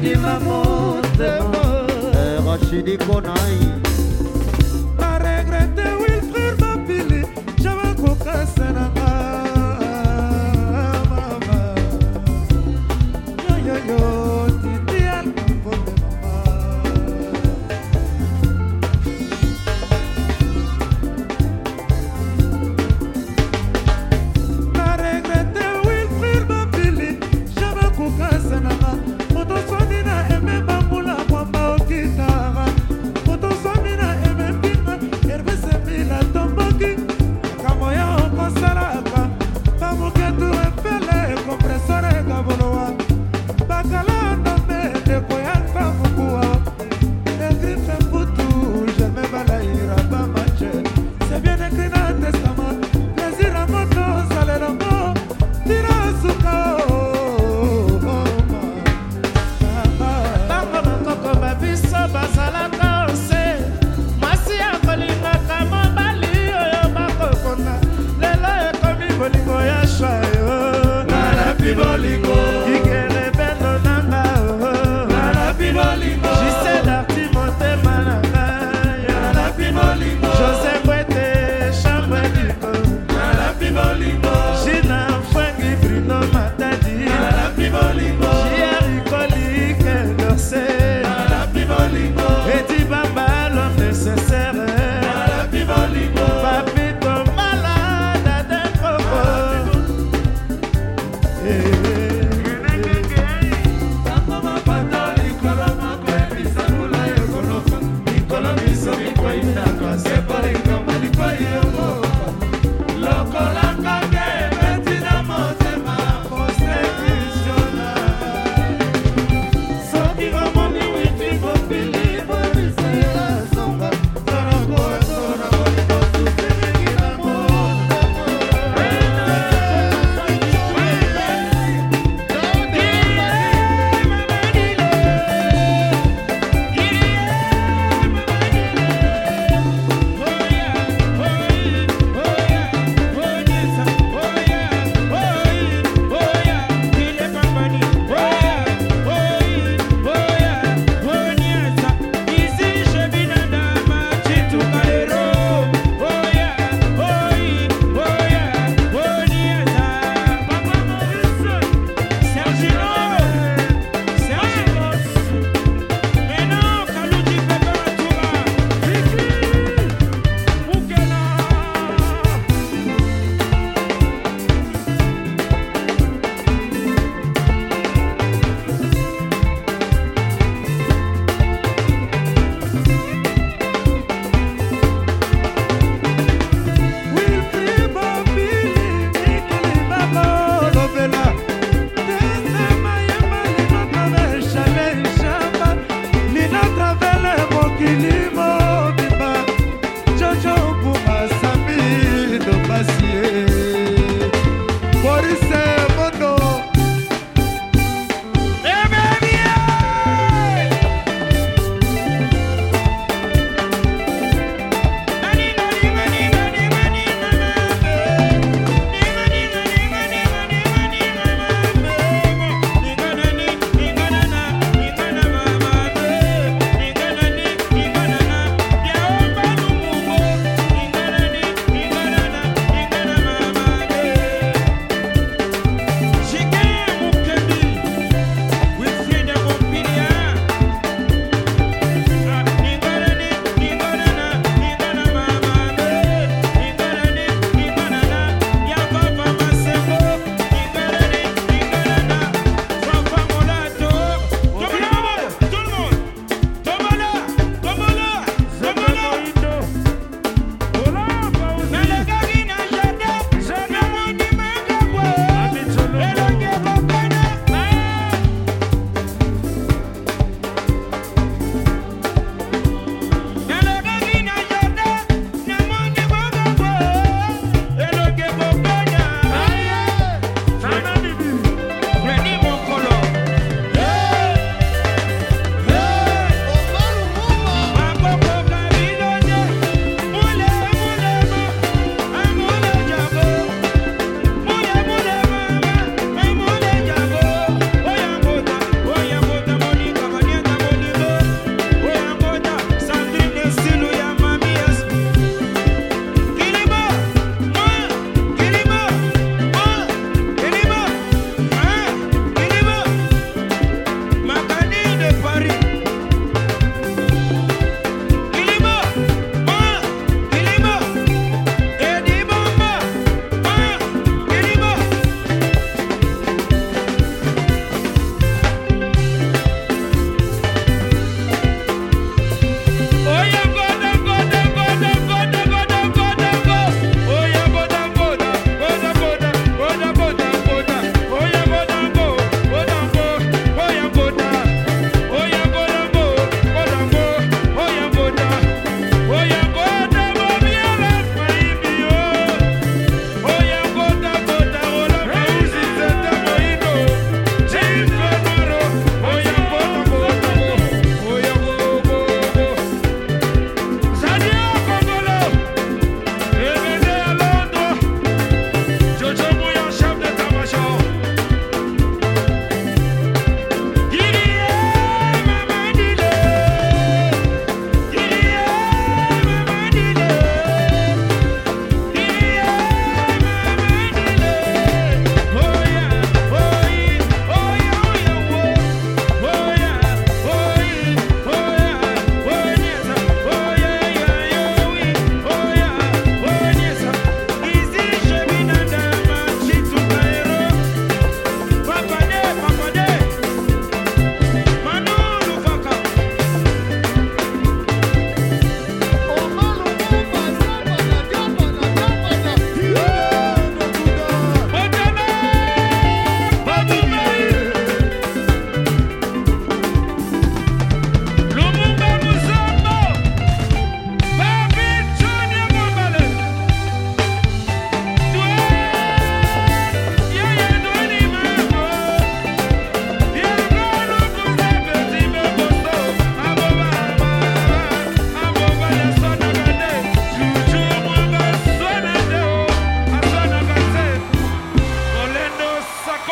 Dimamon, Demon, eh, Rachidi Konaï. Pas regretter, oui, frère, ma j'avais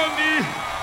Kombi